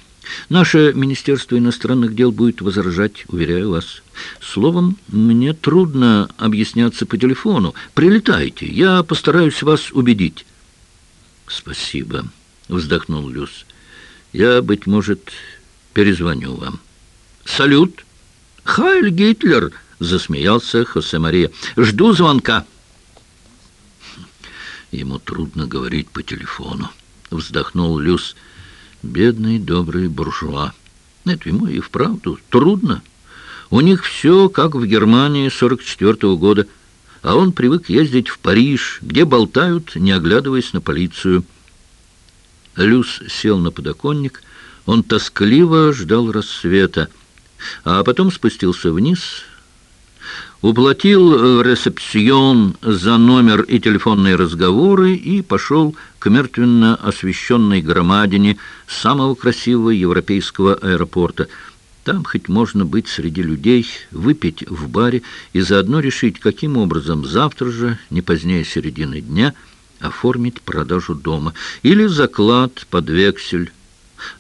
Наше Министерство иностранных дел будет возражать, уверяю вас. Словом, мне трудно объясняться по телефону. Прилетайте, я постараюсь вас убедить. Спасибо, вздохнул Люс. Я, быть может, перезвоню вам. Салют! Хайль Гитлер! Засмеялся Хосе Мария. Жду звонка. Ему трудно говорить по телефону. Вздохнул Люс. Бедный добрый буржуа. Это ему и вправду трудно. У них все как в Германии 44 -го года, а он привык ездить в Париж, где болтают, не оглядываясь на полицию. Люс сел на подоконник, он тоскливо ждал рассвета, а потом спустился вниз уплатил э, ресепсион за номер и телефонные разговоры и пошел к мертвенно освещенной громадине самого красивого европейского аэропорта. Там хоть можно быть среди людей, выпить в баре и заодно решить, каким образом завтра же, не позднее середины дня, оформить продажу дома или заклад под вексель.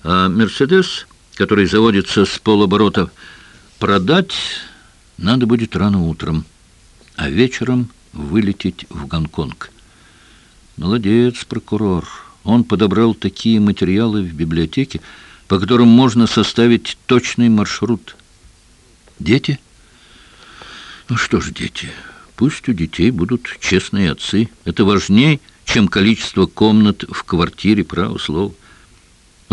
А «Мерседес», который заводится с полоборота, продать надо будет рано утром, а вечером вылететь в Гонконг. Молодец, прокурор. Он подобрал такие материалы в библиотеке, по которым можно составить точный маршрут. Дети? Ну что ж, дети, пусть у детей будут честные отцы. Это важнее, чем количество комнат в квартире, право слово.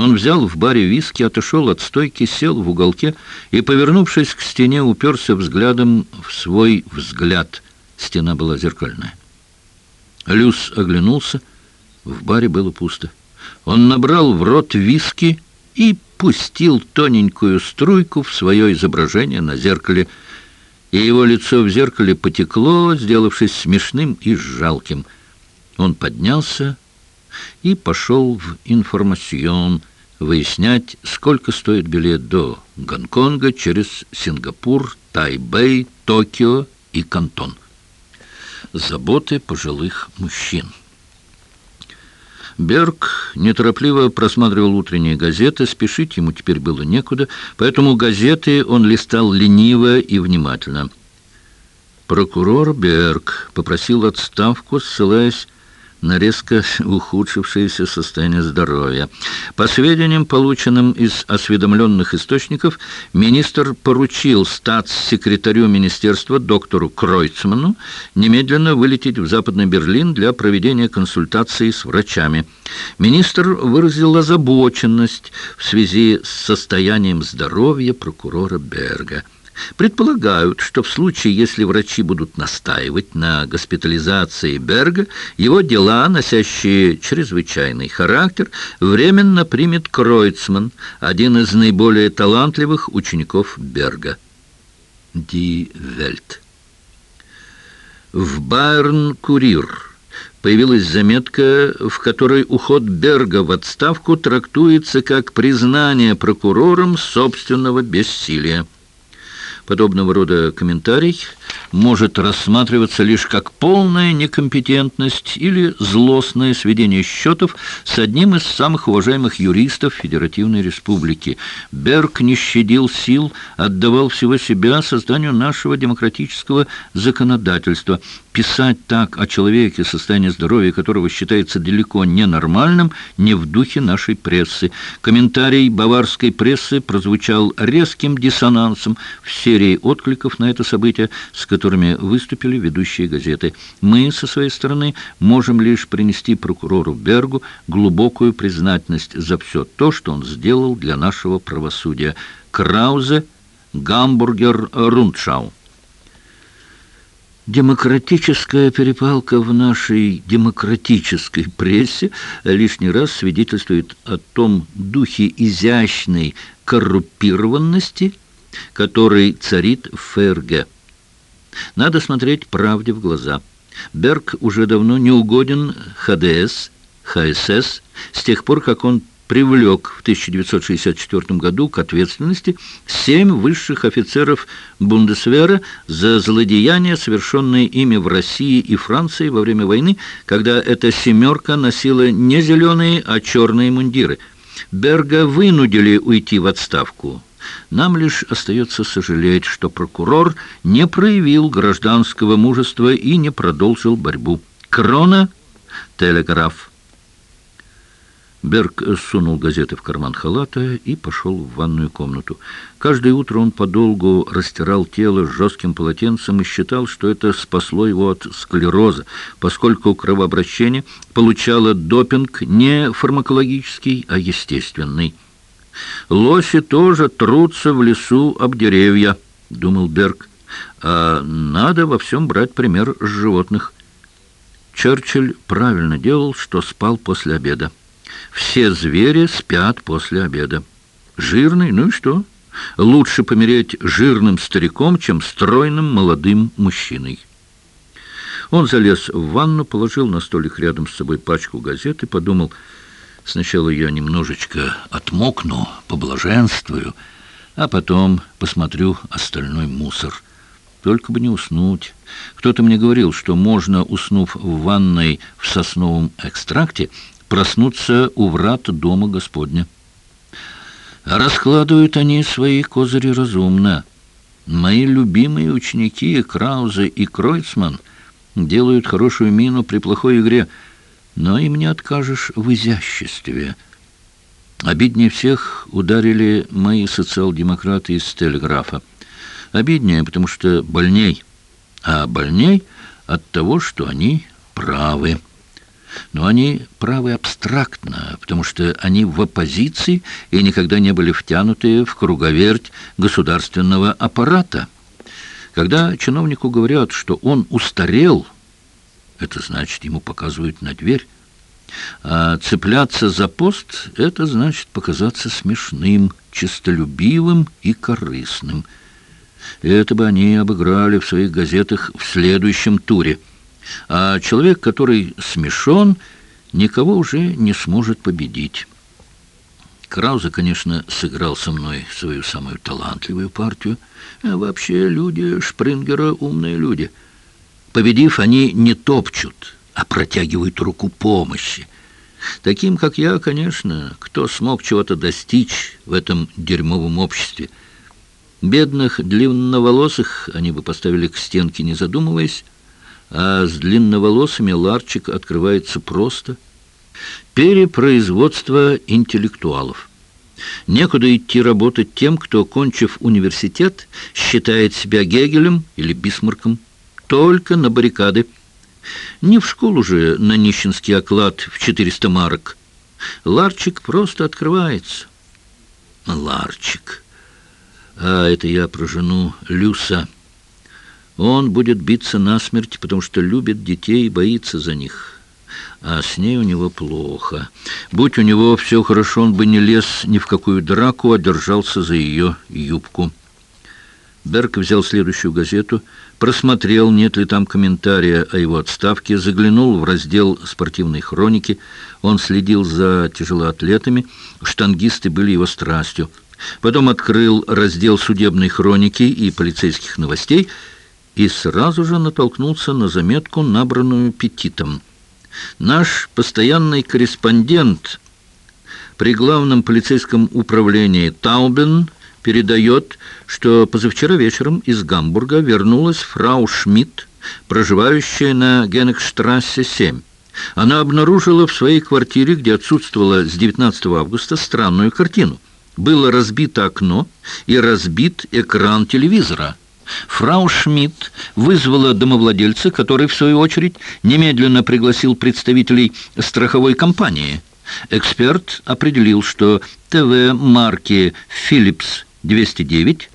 Он взял в баре виски, отошел от стойки, сел в уголке и, повернувшись к стене, уперся взглядом в свой взгляд. Стена была зеркальная. Люс оглянулся. В баре было пусто. Он набрал в рот виски и пустил тоненькую струйку в свое изображение на зеркале. И его лицо в зеркале потекло, сделавшись смешным и жалким. Он поднялся и пошел в информацион, выяснять, сколько стоит билет до Гонконга через Сингапур, Тайбэй, Токио и Кантон. Заботы пожилых мужчин. Берг неторопливо просматривал утренние газеты, спешить ему теперь было некуда, поэтому газеты он листал лениво и внимательно. Прокурор Берг попросил отставку, ссылаясь на резко ухудшившееся состояние здоровья. По сведениям, полученным из осведомленных источников, министр поручил статс-секретарю министерства доктору Кройцману немедленно вылететь в Западный Берлин для проведения консультаций с врачами. Министр выразил озабоченность в связи с состоянием здоровья прокурора Берга. Предполагают, что в случае, если врачи будут настаивать на госпитализации Берга, его дела, носящие чрезвычайный характер, временно примет Кройцман, один из наиболее талантливых учеников Берга. Ди Вельт. В Байерн-Курир появилась заметка, в которой уход Берга в отставку трактуется как признание прокурором собственного бессилия. Подобного рода комментарий может рассматриваться лишь как полная некомпетентность или злостное сведение счетов с одним из самых уважаемых юристов Федеративной Республики. Берг не щадил сил, отдавал всего себя созданию нашего демократического законодательства. Писать так о человеке, состояние здоровья которого считается далеко ненормальным, не в духе нашей прессы. Комментарий баварской прессы прозвучал резким диссонансом в серии откликов на это событие, с которыми выступили ведущие газеты. Мы, со своей стороны, можем лишь принести прокурору Бергу глубокую признательность за все то, что он сделал для нашего правосудия. Краузе, Гамбургер, Рундшау. Демократическая перепалка в нашей демократической прессе лишний раз свидетельствует о том духе изящной коррупированности, который царит в ФРГ. Надо смотреть правде в глаза. Берг уже давно не угоден ХДС, ХСС, с тех пор, как он привлек в 1964 году к ответственности семь высших офицеров Бундесвера за злодеяния, совершенные ими в России и Франции во время войны, когда эта «семерка» носила не зеленые, а черные мундиры. Берга вынудили уйти в отставку. Нам лишь остается сожалеть, что прокурор не проявил гражданского мужества и не продолжил борьбу. Крона, телеграф. Берг сунул газеты в карман халата и пошел в ванную комнату. Каждое утро он подолгу растирал тело жестким полотенцем и считал, что это спасло его от склероза, поскольку кровообращение получало допинг не фармакологический, а естественный. Лоси тоже трутся в лесу об деревья, думал Берг. А надо во всем брать пример с животных. Черчилль правильно делал, что спал после обеда. Все звери спят после обеда. Жирный, ну и что? Лучше помереть жирным стариком, чем стройным молодым мужчиной. Он залез в ванну, положил на столик рядом с собой пачку газет и подумал – Сначала я немножечко отмокну, поблаженствую, а потом посмотрю остальной мусор. Только бы не уснуть. Кто-то мне говорил, что можно, уснув в ванной в сосновом экстракте, проснуться у врат дома Господня. Раскладывают они свои козыри разумно. Мои любимые ученики Краузе и Кройцман делают хорошую мину при плохой игре — но им не откажешь в изяществе. Обиднее всех ударили мои социал-демократы из телеграфа. Обиднее, потому что больней, а больней от того, что они правы. Но они правы абстрактно, потому что они в оппозиции и никогда не были втянуты в круговерть государственного аппарата. Когда чиновнику говорят, что он устарел – это значит, ему показывают на дверь. А цепляться за пост — это значит показаться смешным, честолюбивым и корыстным. Это бы они обыграли в своих газетах в следующем туре. А человек, который смешон, никого уже не сможет победить. Краузе, конечно, сыграл со мной свою самую талантливую партию. А вообще люди Шпрингера умные люди — Победив, они не топчут, а протягивают руку помощи. Таким, как я, конечно, кто смог чего-то достичь в этом дерьмовом обществе. Бедных длинноволосых они бы поставили к стенке, не задумываясь, а с длинноволосыми ларчик открывается просто. Перепроизводство интеллектуалов. Некуда идти работать тем, кто, кончив университет, считает себя Гегелем или Бисмарком. Только на баррикады. Не в школу же на нищенский оклад в 400 марок. Ларчик просто открывается. Ларчик. А это я про жену Люса. Он будет биться насмерть, потому что любит детей и боится за них. А с ней у него плохо. Будь у него все хорошо, он бы не лез ни в какую драку, а держался за ее юбку. Берг взял следующую газету, просмотрел, нет ли там комментария о его отставке, заглянул в раздел спортивной хроники. Он следил за тяжелоатлетами, штангисты были его страстью. Потом открыл раздел судебной хроники и полицейских новостей и сразу же натолкнулся на заметку, набранную петитом. Наш постоянный корреспондент при главном полицейском управлении Таубен передает, что позавчера вечером из Гамбурга вернулась фрау Шмидт, проживающая на Генекштрассе 7. Она обнаружила в своей квартире, где отсутствовала с 19 августа, странную картину. Было разбито окно и разбит экран телевизора. Фрау Шмидт вызвала домовладельца, который, в свою очередь, немедленно пригласил представителей страховой компании. Эксперт определил, что ТВ марки «Philips 209»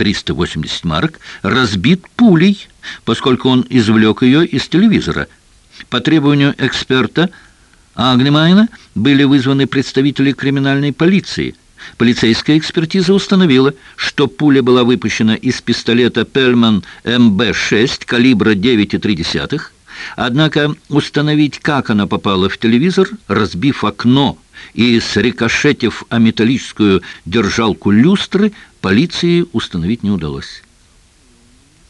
380 марок, разбит пулей, поскольку он извлек ее из телевизора. По требованию эксперта Агнемайна были вызваны представители криминальной полиции. Полицейская экспертиза установила, что пуля была выпущена из пистолета «Пельман МБ-6» калибра 9,3, однако установить, как она попала в телевизор, разбив окно и срикошетив о металлическую держалку люстры, полиции установить не удалось.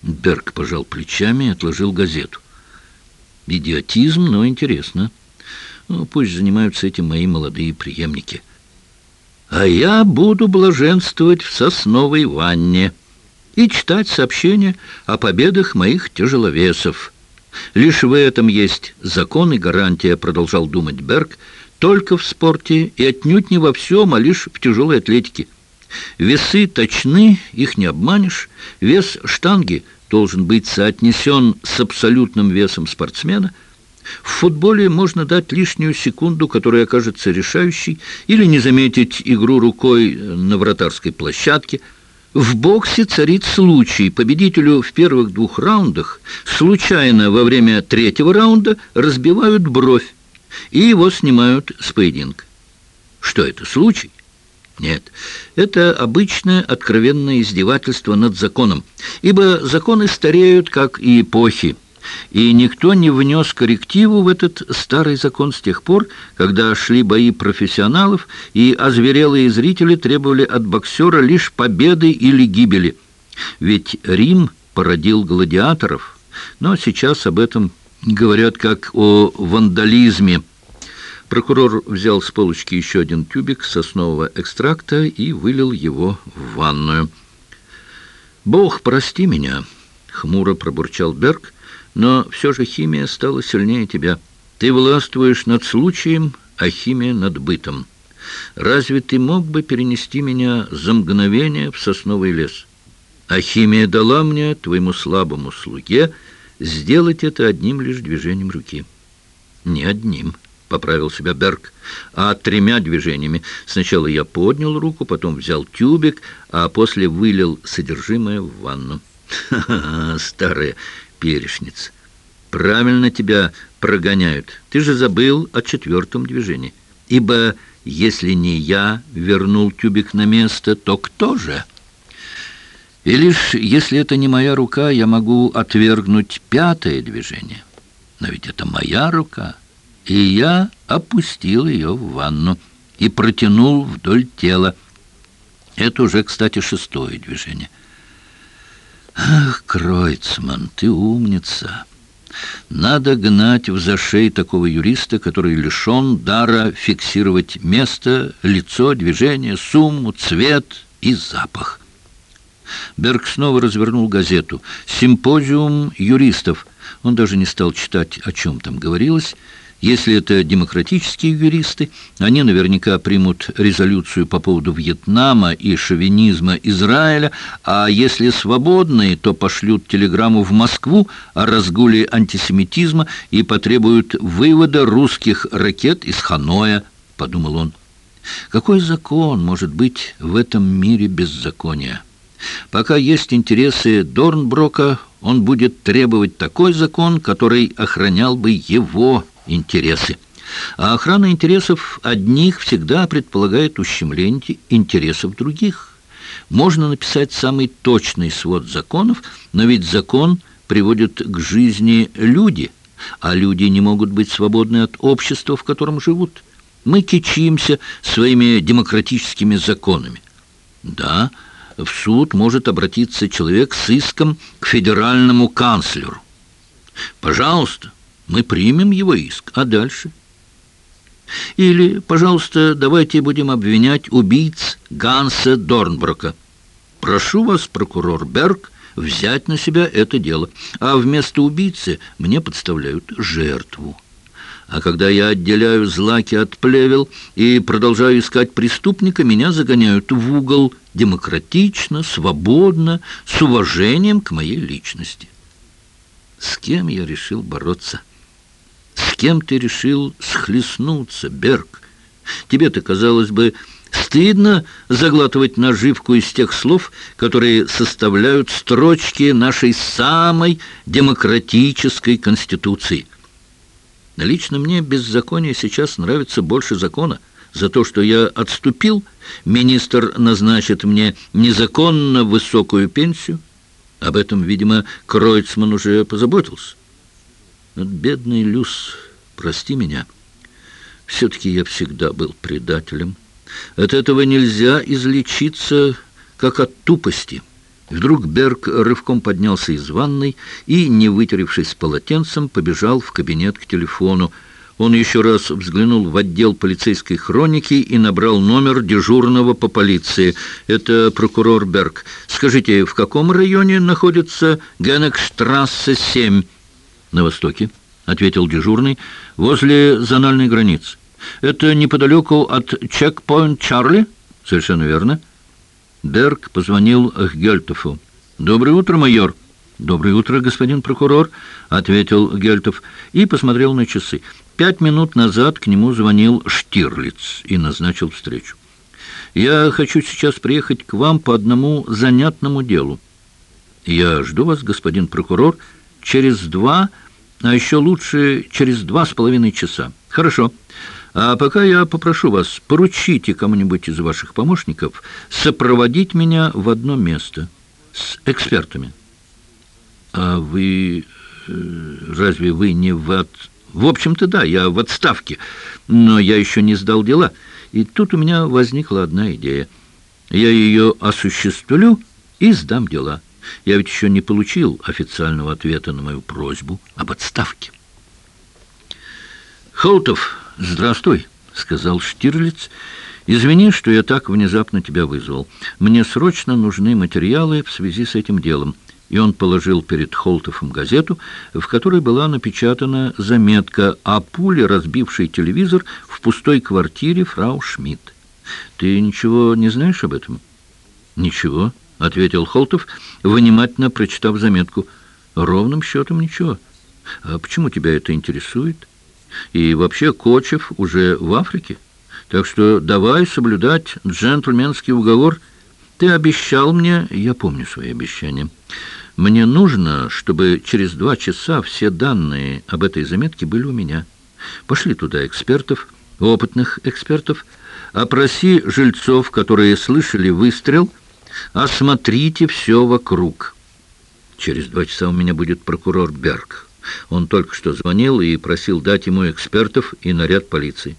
Берг пожал плечами и отложил газету. Идиотизм, но интересно. Ну, пусть занимаются этим мои молодые преемники а я буду блаженствовать в сосновой ванне и читать сообщения о победах моих тяжеловесов. Лишь в этом есть закон и гарантия, продолжал думать Берг, только в спорте и отнюдь не во всем, а лишь в тяжелой атлетике. Весы точны, их не обманешь. Вес штанги должен быть соотнесен с абсолютным весом спортсмена – в футболе можно дать лишнюю секунду, которая окажется решающей, или не заметить игру рукой на вратарской площадке. В боксе царит случай. Победителю в первых двух раундах случайно во время третьего раунда разбивают бровь, и его снимают с поединка. Что это, случай? Нет, это обычное откровенное издевательство над законом, ибо законы стареют, как и эпохи и никто не внес коррективу в этот старый закон с тех пор, когда шли бои профессионалов, и озверелые зрители требовали от боксера лишь победы или гибели. Ведь Рим породил гладиаторов, но сейчас об этом говорят как о вандализме. Прокурор взял с полочки еще один тюбик соснового экстракта и вылил его в ванную. «Бог, прости меня!» — хмуро пробурчал Берг — но все же химия стала сильнее тебя. Ты властвуешь над случаем, а химия над бытом. Разве ты мог бы перенести меня за мгновение в сосновый лес? А химия дала мне, твоему слабому слуге, сделать это одним лишь движением руки. Не одним, — поправил себя Берг, — а тремя движениями. Сначала я поднял руку, потом взял тюбик, а после вылил содержимое в ванну. Ха-ха, старая перешниц. Правильно тебя прогоняют. Ты же забыл о четвертом движении. Ибо если не я вернул тюбик на место, то кто же? И лишь если это не моя рука, я могу отвергнуть пятое движение. Но ведь это моя рука. И я опустил ее в ванну и протянул вдоль тела. Это уже, кстати, шестое движение. Ах, Кройцман, ты умница. Надо гнать в зашей такого юриста, который лишен дара фиксировать место, лицо, движение, сумму, цвет и запах. Берг снова развернул газету. «Симпозиум юристов». Он даже не стал читать, о чем там говорилось. Если это демократические юристы, они наверняка примут резолюцию по поводу Вьетнама и шовинизма Израиля, а если свободные, то пошлют телеграмму в Москву о разгуле антисемитизма и потребуют вывода русских ракет из Ханоя, подумал он. Какой закон может быть в этом мире беззакония? Пока есть интересы Дорнброка, он будет требовать такой закон, который охранял бы его интересы. А охрана интересов одних всегда предполагает ущемление интересов других. Можно написать самый точный свод законов, но ведь закон приводит к жизни люди, а люди не могут быть свободны от общества, в котором живут. Мы кичимся своими демократическими законами. Да, в суд может обратиться человек с иском к федеральному канцлеру. Пожалуйста, мы примем его иск, а дальше? Или, пожалуйста, давайте будем обвинять убийц Ганса Дорнброка. Прошу вас, прокурор Берг, взять на себя это дело, а вместо убийцы мне подставляют жертву. А когда я отделяю злаки от плевел и продолжаю искать преступника, меня загоняют в угол демократично, свободно, с уважением к моей личности. С кем я решил бороться? С кем ты решил схлестнуться, Берг? Тебе-то, казалось бы, стыдно заглатывать наживку из тех слов, которые составляют строчки нашей самой демократической Конституции. Лично мне беззаконие сейчас нравится больше закона. За то, что я отступил, министр назначит мне незаконно высокую пенсию. Об этом, видимо, Кройцман уже позаботился. Бедный Люс, прости меня. Все-таки я всегда был предателем. От этого нельзя излечиться, как от тупости». Вдруг Берг рывком поднялся из ванной и, не вытеревшись полотенцем, побежал в кабинет к телефону. Он еще раз взглянул в отдел полицейской хроники и набрал номер дежурного по полиции. Это прокурор Берг. Скажите, в каком районе находится Генекштрассе 7? На востоке, ответил дежурный, возле зональной границы. Это неподалеку от чекпоинт Чарли? Совершенно верно. Берг позвонил Гельтову. «Доброе утро, майор!» «Доброе утро, господин прокурор», — ответил Гельтов и посмотрел на часы. Пять минут назад к нему звонил Штирлиц и назначил встречу. «Я хочу сейчас приехать к вам по одному занятному делу. Я жду вас, господин прокурор, через два, а еще лучше через два с половиной часа. Хорошо». А пока я попрошу вас, поручите кому-нибудь из ваших помощников сопроводить меня в одно место с экспертами. А вы... Э, разве вы не в... От... В общем-то, да, я в отставке, но я еще не сдал дела. И тут у меня возникла одна идея. Я ее осуществлю и сдам дела. Я ведь еще не получил официального ответа на мою просьбу об отставке. Холтов «Здравствуй», — сказал Штирлиц. «Извини, что я так внезапно тебя вызвал. Мне срочно нужны материалы в связи с этим делом». И он положил перед Холтовым газету, в которой была напечатана заметка о пуле, разбившей телевизор в пустой квартире фрау Шмидт. «Ты ничего не знаешь об этом?» «Ничего», — ответил Холтов, внимательно прочитав заметку. «Ровным счетом ничего. А почему тебя это интересует?» И вообще Кочев уже в Африке. Так что давай соблюдать джентльменский уговор. Ты обещал мне, я помню свои обещания. Мне нужно, чтобы через два часа все данные об этой заметке были у меня. Пошли туда экспертов, опытных экспертов, опроси жильцов, которые слышали выстрел, осмотрите все вокруг. Через два часа у меня будет прокурор Берг. Он только что звонил и просил дать ему экспертов и наряд полиции.